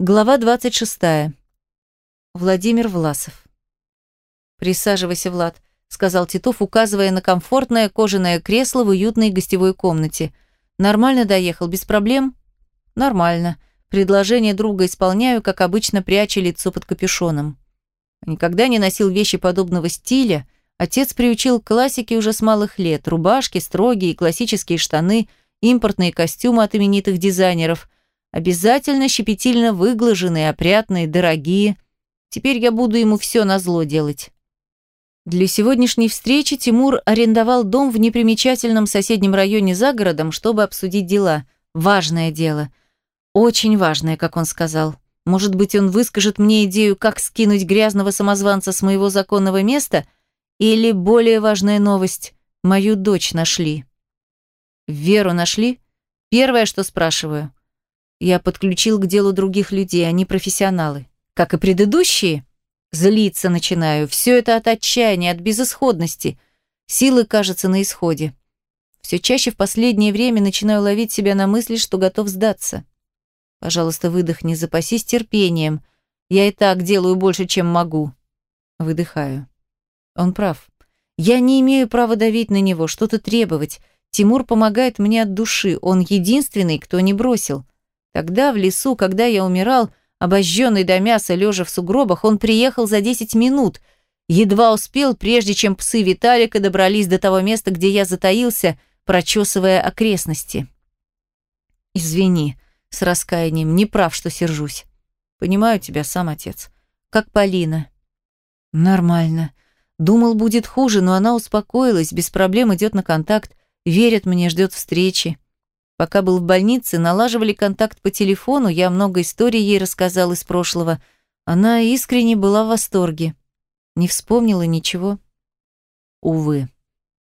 Глава 26. Владимир Власов. «Присаживайся, Влад», — сказал Титов, указывая на комфортное кожаное кресло в уютной гостевой комнате. «Нормально доехал, без проблем?» «Нормально. Предложение друга исполняю, как обычно, пряча лицо под капюшоном. Никогда не носил вещи подобного стиля. Отец приучил к классике уже с малых лет. Рубашки, строгие, классические штаны, импортные костюмы от именитых дизайнеров — Обязательно щепетильно выглаженные, опрятные, дорогие. Теперь я буду ему все назло делать. Для сегодняшней встречи Тимур арендовал дом в непримечательном соседнем районе за городом, чтобы обсудить дела. Важное дело. Очень важное, как он сказал. Может быть, он выскажет мне идею, как скинуть грязного самозванца с моего законного места? Или более важная новость – мою дочь нашли. Веру нашли? Первое, что спрашиваю. Я подключил к делу других людей, они профессионалы. Как и предыдущие. Злиться начинаю. Все это от отчаяния, от безысходности. Силы, кажется, на исходе. Все чаще в последнее время начинаю ловить себя на мысли, что готов сдаться. Пожалуйста, выдохни, запасись терпением. Я и так делаю больше, чем могу. Выдыхаю. Он прав. Я не имею права давить на него, что-то требовать. Тимур помогает мне от души. Он единственный, кто не бросил. Тогда в лесу, когда я умирал, обожженный до мяса, лежа в сугробах, он приехал за 10 минут. Едва успел, прежде чем псы Виталика добрались до того места, где я затаился, прочесывая окрестности. Извини, с раскаянием, не прав, что сержусь. Понимаю тебя сам, отец. Как Полина. Нормально. Думал, будет хуже, но она успокоилась, без проблем идет на контакт, верит мне, ждет встречи. Пока был в больнице, налаживали контакт по телефону, я много историй ей рассказал из прошлого. Она искренне была в восторге. Не вспомнила ничего. Увы.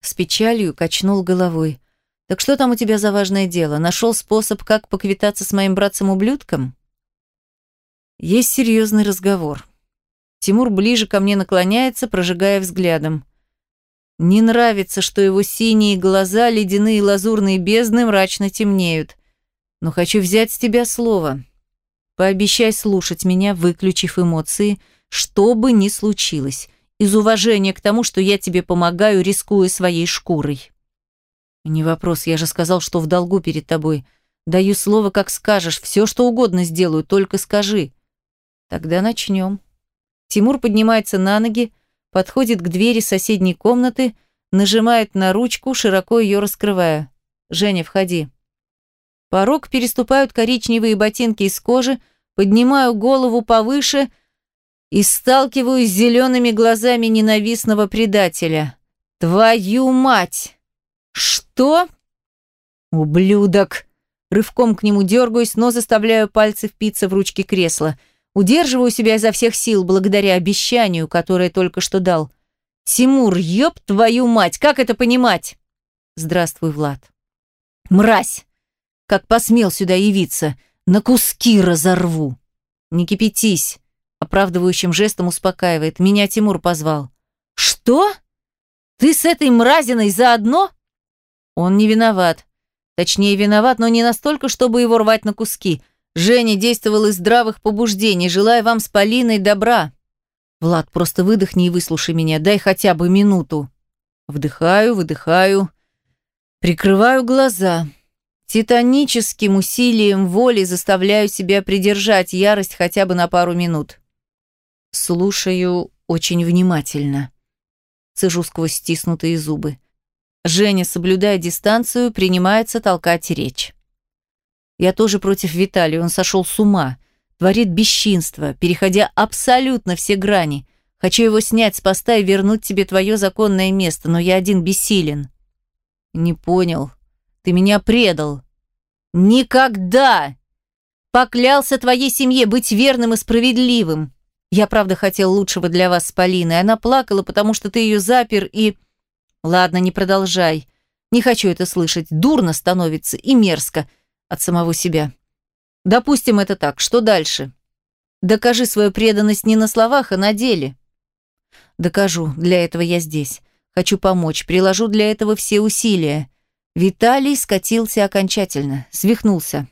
С печалью качнул головой. «Так что там у тебя за важное дело? Нашел способ, как поквитаться с моим братцем-ублюдком?» Есть серьезный разговор. Тимур ближе ко мне наклоняется, прожигая взглядом. Не нравится, что его синие глаза, ледяные лазурные бездны мрачно темнеют. Но хочу взять с тебя слово. Пообещай слушать меня, выключив эмоции, что бы ни случилось, из уважения к тому, что я тебе помогаю, рискуя своей шкурой. Не вопрос, я же сказал, что в долгу перед тобой. Даю слово, как скажешь, все, что угодно сделаю, только скажи. Тогда начнем. Тимур поднимается на ноги, подходит к двери соседней комнаты, нажимает на ручку, широко ее раскрывая. «Женя, входи». Порог переступают коричневые ботинки из кожи, поднимаю голову повыше и сталкиваюсь с зелеными глазами ненавистного предателя. «Твою мать!» «Что?» «Ублюдок!» Рывком к нему дергаюсь, но заставляю пальцы впиться в ручки кресла – Удерживаю себя изо всех сил благодаря обещанию, которое только что дал. «Тимур, ёб твою мать, как это понимать?» «Здравствуй, Влад». «Мразь! Как посмел сюда явиться! На куски разорву!» «Не кипятись!» Оправдывающим жестом успокаивает. «Меня Тимур позвал». «Что? Ты с этой мразиной заодно?» Он не виноват. Точнее, виноват, но не настолько, чтобы его рвать на куски – Женя действовал из здравых побуждений, желая вам с Полиной добра. Влад, просто выдохни и выслушай меня, дай хотя бы минуту. Вдыхаю, выдыхаю, прикрываю глаза. Титаническим усилием воли заставляю себя придержать ярость хотя бы на пару минут. Слушаю очень внимательно. Цежу сквозь стиснутые зубы. Женя, соблюдая дистанцию, принимается толкать речь. Я тоже против Виталия, он сошел с ума. Творит бесчинство, переходя абсолютно все грани. Хочу его снять с поста и вернуть тебе твое законное место, но я один бессилен. Не понял. Ты меня предал. Никогда! Поклялся твоей семье быть верным и справедливым. Я правда хотел лучшего для вас с Полиной. Она плакала, потому что ты ее запер и... Ладно, не продолжай. Не хочу это слышать. Дурно становится и мерзко от самого себя. Допустим, это так. Что дальше? Докажи свою преданность не на словах, а на деле. Докажу. Для этого я здесь. Хочу помочь. Приложу для этого все усилия. Виталий скатился окончательно. Свихнулся.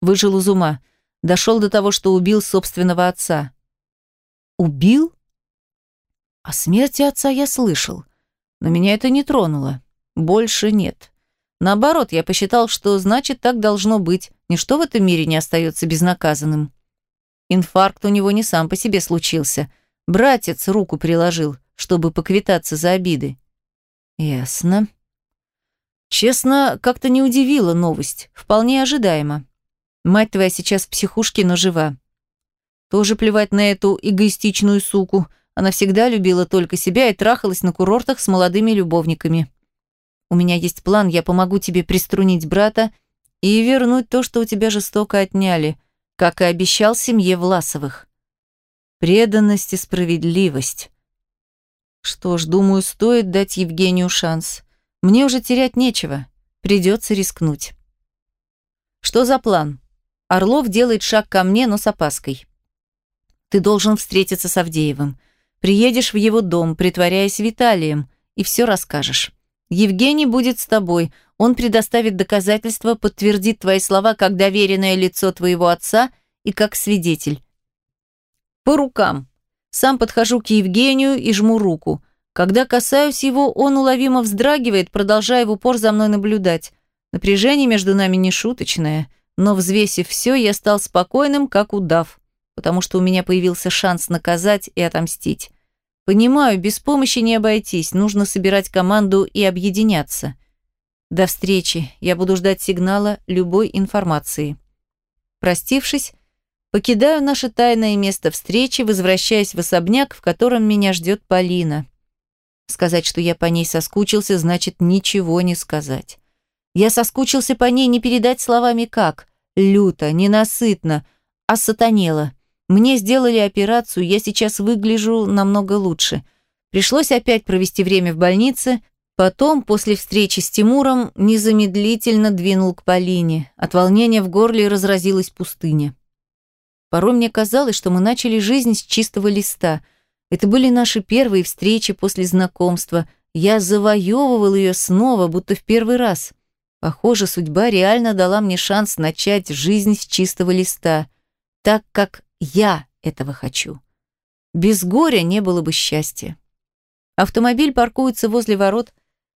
Выжил из ума. Дошел до того, что убил собственного отца. Убил? О смерти отца я слышал, но меня это не тронуло. Больше нет. Наоборот, я посчитал, что значит так должно быть. Ничто в этом мире не остается безнаказанным. Инфаркт у него не сам по себе случился. Братец руку приложил, чтобы поквитаться за обиды. Ясно. Честно, как-то не удивила новость. Вполне ожидаемо. Мать твоя сейчас в психушке, но жива. Тоже плевать на эту эгоистичную суку. Она всегда любила только себя и трахалась на курортах с молодыми любовниками. У меня есть план, я помогу тебе приструнить брата и вернуть то, что у тебя жестоко отняли, как и обещал семье Власовых. Преданность и справедливость. Что ж, думаю, стоит дать Евгению шанс. Мне уже терять нечего. Придется рискнуть. Что за план? Орлов делает шаг ко мне, но с опаской. Ты должен встретиться с Авдеевым. Приедешь в его дом, притворяясь Виталием, и все расскажешь. Евгений будет с тобой. Он предоставит доказательства, подтвердит твои слова как доверенное лицо твоего отца и как свидетель. По рукам. Сам подхожу к Евгению и жму руку. Когда касаюсь его, он уловимо вздрагивает, продолжая в упор за мной наблюдать. Напряжение между нами не шуточное, но, взвесив все, я стал спокойным, как удав потому что у меня появился шанс наказать и отомстить. Понимаю, без помощи не обойтись, нужно собирать команду и объединяться. До встречи, я буду ждать сигнала любой информации. Простившись, покидаю наше тайное место встречи, возвращаясь в особняк, в котором меня ждет Полина. Сказать, что я по ней соскучился, значит ничего не сказать. Я соскучился по ней не передать словами как. Люто, ненасытно, а сатанело. Мне сделали операцию, я сейчас выгляжу намного лучше. Пришлось опять провести время в больнице, потом, после встречи с Тимуром, незамедлительно двинул к Полине. От волнения в горле разразилась пустыня. Порой мне казалось, что мы начали жизнь с чистого листа. Это были наши первые встречи после знакомства. Я завоевывал ее снова, будто в первый раз. Похоже, судьба реально дала мне шанс начать жизнь с чистого листа, так как я этого хочу. Без горя не было бы счастья. Автомобиль паркуется возле ворот.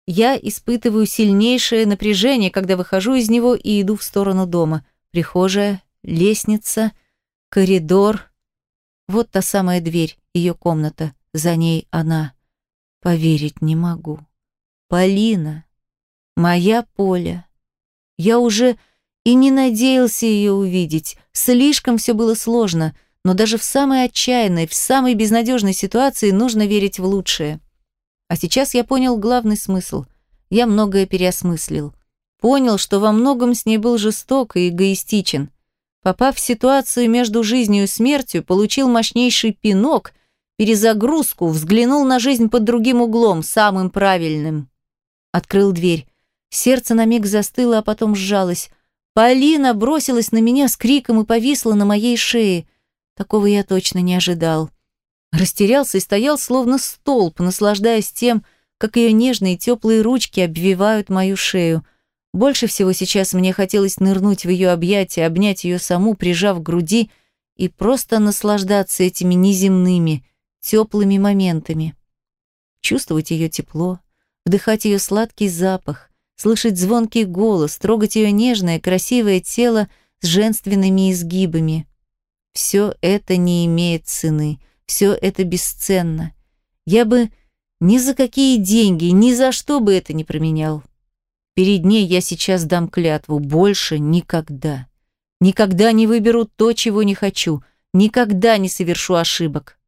Я испытываю сильнейшее напряжение, когда выхожу из него и иду в сторону дома. Прихожая, лестница, коридор. Вот та самая дверь, ее комната. За ней она. Поверить не могу. Полина. Моя Поля. Я уже и не надеялся ее увидеть. Слишком все было сложно, но даже в самой отчаянной, в самой безнадежной ситуации нужно верить в лучшее. А сейчас я понял главный смысл. Я многое переосмыслил. Понял, что во многом с ней был жесток и эгоистичен. Попав в ситуацию между жизнью и смертью, получил мощнейший пинок, перезагрузку, взглянул на жизнь под другим углом, самым правильным. Открыл дверь. Сердце на миг застыло, а потом сжалось. Полина бросилась на меня с криком и повисла на моей шее. Такого я точно не ожидал. Растерялся и стоял словно столб, наслаждаясь тем, как ее нежные теплые ручки обвивают мою шею. Больше всего сейчас мне хотелось нырнуть в ее объятия, обнять ее саму, прижав к груди и просто наслаждаться этими неземными, теплыми моментами. Чувствовать ее тепло, вдыхать ее сладкий запах, слышать звонкий голос, трогать ее нежное, красивое тело с женственными изгибами. Все это не имеет цены, все это бесценно. Я бы ни за какие деньги, ни за что бы это не променял. Перед ней я сейчас дам клятву, больше никогда. Никогда не выберу то, чего не хочу, никогда не совершу ошибок.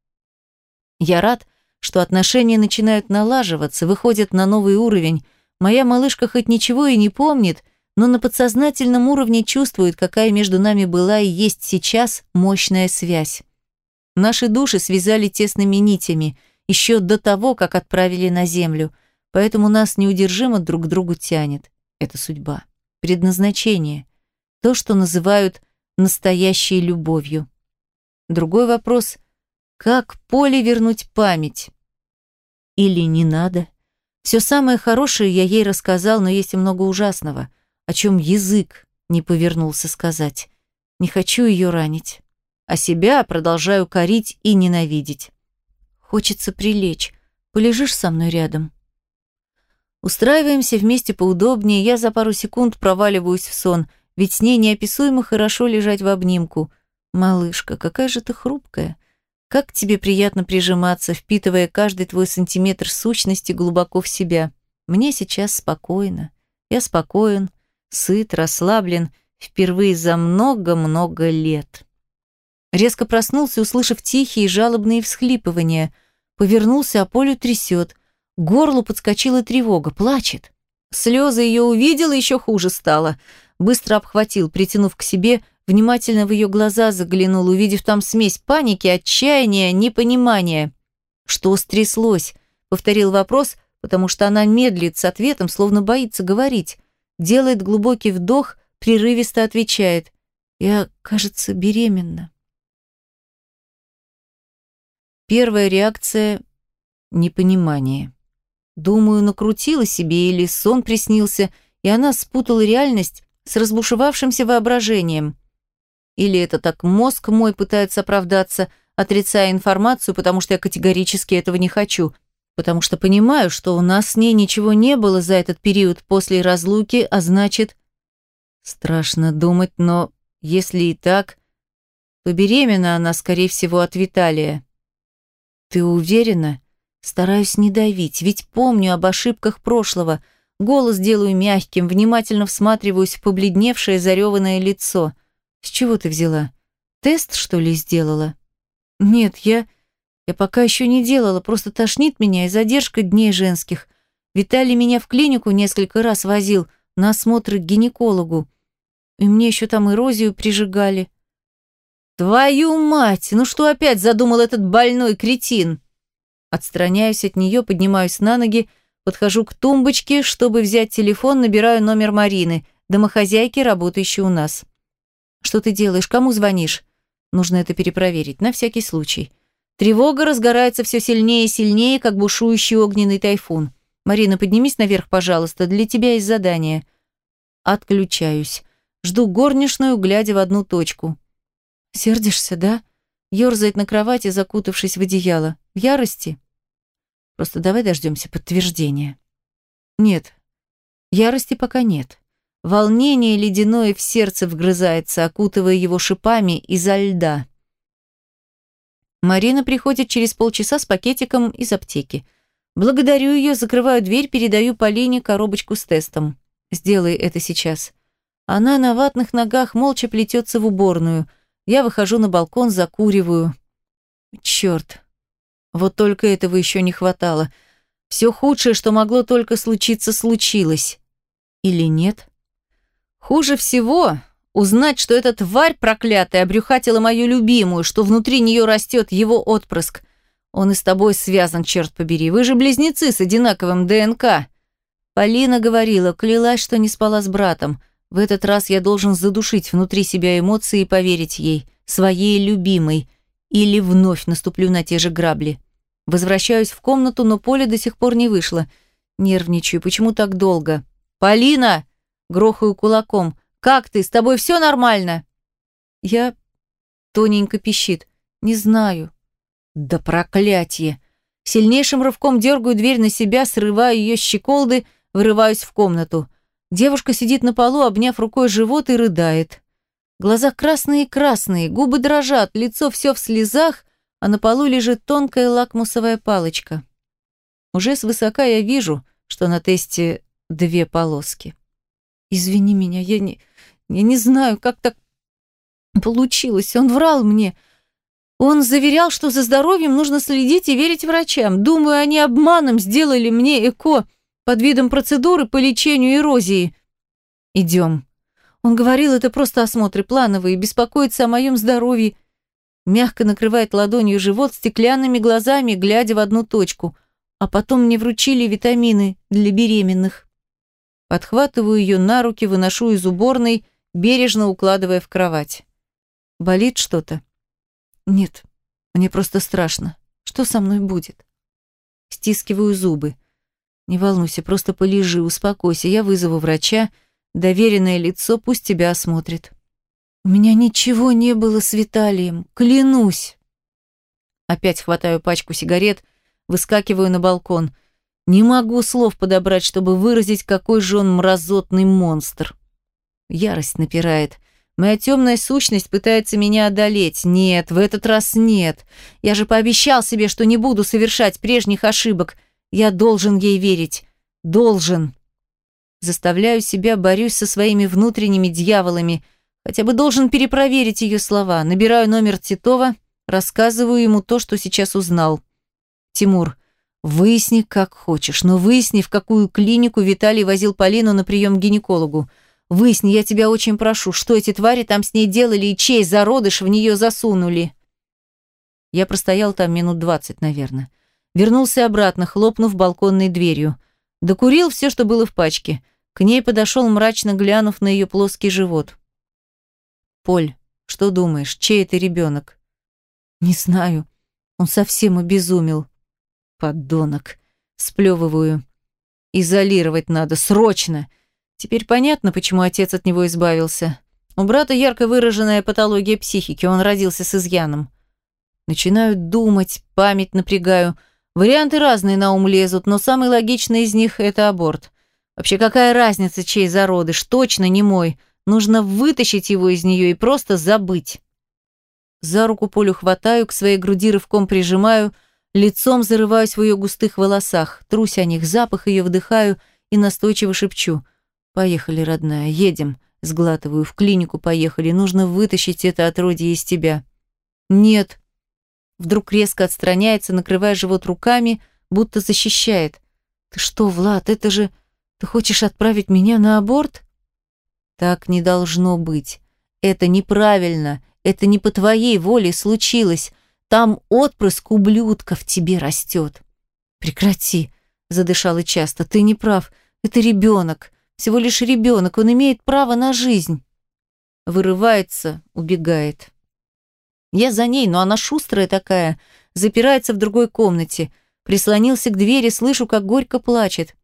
Я рад, что отношения начинают налаживаться, выходят на новый уровень, Моя малышка хоть ничего и не помнит, но на подсознательном уровне чувствует, какая между нами была и есть сейчас мощная связь. Наши души связали тесными нитями еще до того, как отправили на землю, поэтому нас неудержимо друг к другу тянет. Это судьба, предназначение, то, что называют настоящей любовью. Другой вопрос – как Поле вернуть память? Или не надо? Все самое хорошее я ей рассказал, но есть и много ужасного, о чем язык не повернулся сказать. Не хочу ее ранить. А себя продолжаю корить и ненавидеть. Хочется прилечь. Полежишь со мной рядом? Устраиваемся вместе поудобнее, я за пару секунд проваливаюсь в сон, ведь с ней неописуемо хорошо лежать в обнимку. Малышка, какая же ты хрупкая. Как тебе приятно прижиматься, впитывая каждый твой сантиметр сущности глубоко в себя. Мне сейчас спокойно. Я спокоен, сыт, расслаблен, впервые за много-много лет. Резко проснулся, услышав тихие жалобные всхлипывания. Повернулся, а полю трясет. К горлу подскочила тревога, плачет. Слезы ее увидел, еще хуже стало. Быстро обхватил, притянув к себе, внимательно в ее глаза заглянул, увидев там смесь паники, отчаяния, непонимания. «Что стряслось?» — повторил вопрос, потому что она медлит с ответом, словно боится говорить. Делает глубокий вдох, прерывисто отвечает. «Я, кажется, беременна». Первая реакция — непонимание. Думаю, накрутила себе или сон приснился, и она спутала реальность с разбушевавшимся воображением. Или это так мозг мой пытается оправдаться, отрицая информацию, потому что я категорически этого не хочу, потому что понимаю, что у нас с ней ничего не было за этот период после разлуки, а значит... Страшно думать, но если и так, то беременна она, скорее всего, от Виталия. Ты уверена? Стараюсь не давить, ведь помню об ошибках прошлого. Голос делаю мягким, внимательно всматриваюсь в побледневшее, зареванное лицо. С чего ты взяла? Тест, что ли, сделала? Нет, я... Я пока еще не делала, просто тошнит меня и задержка дней женских. Виталий меня в клинику несколько раз возил на осмотр к гинекологу. И мне еще там эрозию прижигали. Твою мать! Ну что опять задумал этот больной кретин? Отстраняюсь от нее, поднимаюсь на ноги, подхожу к тумбочке, чтобы взять телефон, набираю номер Марины, домохозяйки, работающей у нас. Что ты делаешь? Кому звонишь? Нужно это перепроверить, на всякий случай. Тревога разгорается все сильнее и сильнее, как бушующий огненный тайфун. Марина, поднимись наверх, пожалуйста, для тебя есть задание. Отключаюсь. Жду горничную, глядя в одну точку. Сердишься, да? Ёрзает на кровати, закутавшись в одеяло. В ярости? Просто давай дождемся подтверждения. Нет, ярости пока нет. Волнение ледяное в сердце вгрызается, окутывая его шипами изо льда. Марина приходит через полчаса с пакетиком из аптеки. Благодарю ее, закрываю дверь, передаю Полине коробочку с тестом. Сделай это сейчас. Она на ватных ногах молча плетется в уборную. Я выхожу на балкон, закуриваю. Черт. Вот только этого еще не хватало. Все худшее, что могло только случиться, случилось. Или нет? Хуже всего узнать, что эта тварь проклятая обрюхатила мою любимую, что внутри нее растет его отпрыск. Он и с тобой связан, черт побери. Вы же близнецы с одинаковым ДНК. Полина говорила, клялась, что не спала с братом. В этот раз я должен задушить внутри себя эмоции и поверить ей, своей любимой, или вновь наступлю на те же грабли. Возвращаюсь в комнату, но Поле до сих пор не вышло. Нервничаю, почему так долго? «Полина!» – грохаю кулаком. «Как ты? С тобой все нормально?» Я тоненько пищит. «Не знаю». «Да проклятие!» Сильнейшим рывком дергаю дверь на себя, срываю ее щеколды, вырываюсь в комнату. Девушка сидит на полу, обняв рукой живот и рыдает. Глаза красные-красные, губы дрожат, лицо все в слезах, а на полу лежит тонкая лакмусовая палочка. Уже свысока я вижу, что на тесте две полоски. «Извини меня, я не, я не знаю, как так получилось. Он врал мне. Он заверял, что за здоровьем нужно следить и верить врачам. Думаю, они обманом сделали мне ЭКО под видом процедуры по лечению эрозии. Идем. Он говорил, это просто осмотры плановые, беспокоится о моем здоровье. Мягко накрывает ладонью живот стеклянными глазами, глядя в одну точку. А потом мне вручили витамины для беременных. Подхватываю ее на руки, выношу из уборной, бережно укладывая в кровать. Болит что-то? Нет, мне просто страшно. Что со мной будет? Стискиваю зубы. Не волнуйся, просто полежи, успокойся. Я вызову врача. Доверенное лицо пусть тебя осмотрит. У меня ничего не было с Виталием, клянусь. Опять хватаю пачку сигарет, выскакиваю на балкон. Не могу слов подобрать, чтобы выразить, какой же он мразотный монстр. Ярость напирает. Моя темная сущность пытается меня одолеть. Нет, в этот раз нет. Я же пообещал себе, что не буду совершать прежних ошибок. Я должен ей верить. Должен. Заставляю себя, борюсь со своими внутренними дьяволами. Хотя бы должен перепроверить ее слова. Набираю номер Титова, рассказываю ему то, что сейчас узнал. Тимур, выясни, как хочешь, но выясни, в какую клинику Виталий возил Полину на прием к гинекологу. Выясни, я тебя очень прошу, что эти твари там с ней делали и чей зародыш в нее засунули. Я простоял там минут двадцать, наверное. Вернулся обратно, хлопнув балконной дверью. Докурил все, что было в пачке. К ней подошел, мрачно глянув на ее плоский живот. «Поль, что думаешь, чей это ребенок?» «Не знаю. Он совсем обезумел». «Подонок». Сплевываю. «Изолировать надо, срочно!» Теперь понятно, почему отец от него избавился. У брата ярко выраженная патология психики, он родился с изъяном. Начинаю думать, память напрягаю – Варианты разные на ум лезут, но самый логичный из них – это аборт. Вообще, какая разница, чей зародыш? Точно не мой. Нужно вытащить его из нее и просто забыть. За руку Полю хватаю, к своей груди рывком прижимаю, лицом зарываюсь в ее густых волосах, трусь о них, запах ее вдыхаю и настойчиво шепчу. «Поехали, родная, едем». Сглатываю, в клинику поехали, нужно вытащить это отродье из тебя. «Нет», Вдруг резко отстраняется, накрывая живот руками, будто защищает. «Ты что, Влад, это же... Ты хочешь отправить меня на аборт?» «Так не должно быть. Это неправильно. Это не по твоей воле случилось. Там отпрыск ублюдка в тебе растет». «Прекрати», — задышала часто. «Ты не прав. Это ребенок. Всего лишь ребенок. Он имеет право на жизнь». Вырывается, убегает. Я за ней, но она шустрая такая, запирается в другой комнате. Прислонился к двери, слышу, как горько плачет.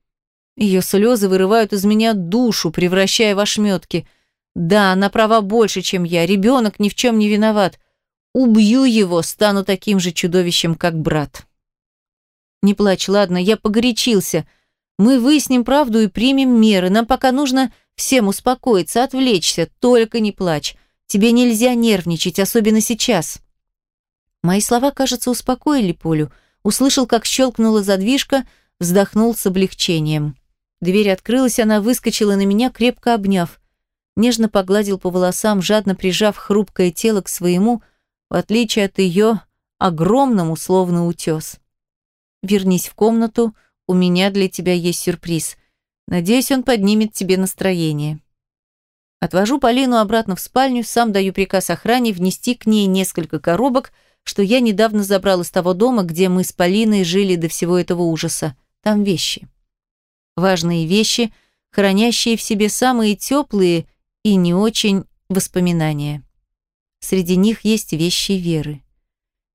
Ее слезы вырывают из меня душу, превращая в ошметки. Да, она права больше, чем я. Ребенок ни в чем не виноват. Убью его, стану таким же чудовищем, как брат. Не плачь, ладно, я погорячился. Мы выясним правду и примем меры. Нам пока нужно всем успокоиться, отвлечься. Только не плачь. Тебе нельзя нервничать, особенно сейчас». Мои слова, кажется, успокоили Полю. Услышал, как щелкнула задвижка, вздохнул с облегчением. Дверь открылась, она выскочила на меня, крепко обняв. Нежно погладил по волосам, жадно прижав хрупкое тело к своему, в отличие от ее, огромному, словно утес. «Вернись в комнату, у меня для тебя есть сюрприз. Надеюсь, он поднимет тебе настроение». Отвожу Полину обратно в спальню, сам даю приказ охране внести к ней несколько коробок, что я недавно забрал из того дома, где мы с Полиной жили до всего этого ужаса. Там вещи. Важные вещи, хранящие в себе самые теплые и не очень воспоминания. Среди них есть вещи веры.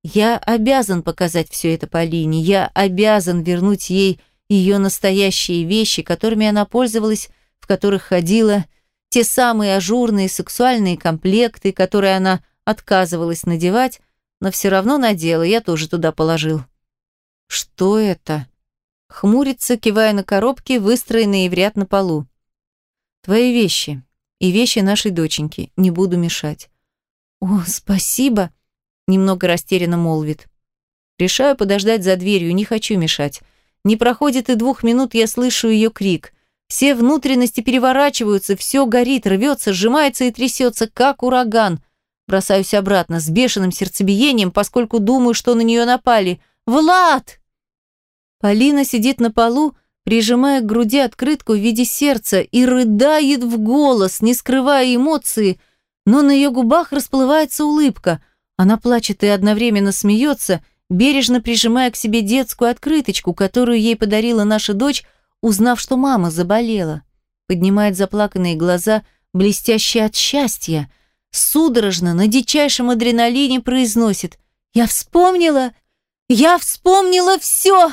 Я обязан показать все это Полине, я обязан вернуть ей ее настоящие вещи, которыми она пользовалась, в которых ходила, те самые ажурные сексуальные комплекты, которые она отказывалась надевать, но все равно надела, я тоже туда положил. Что это? Хмурится, кивая на коробки, выстроенные в ряд на полу. Твои вещи и вещи нашей доченьки. Не буду мешать. О, спасибо, немного растерянно молвит. Решаю подождать за дверью, не хочу мешать. Не проходит и двух минут, я слышу ее крик. Все внутренности переворачиваются, все горит, рвется, сжимается и трясется, как ураган. Бросаюсь обратно с бешеным сердцебиением, поскольку думаю, что на нее напали. «Влад!» Полина сидит на полу, прижимая к груди открытку в виде сердца и рыдает в голос, не скрывая эмоции, но на ее губах расплывается улыбка. Она плачет и одновременно смеется, бережно прижимая к себе детскую открыточку, которую ей подарила наша дочь, узнав, что мама заболела. Поднимает заплаканные глаза, блестящие от счастья. Судорожно, на дичайшем адреналине произносит «Я вспомнила! Я вспомнила все!»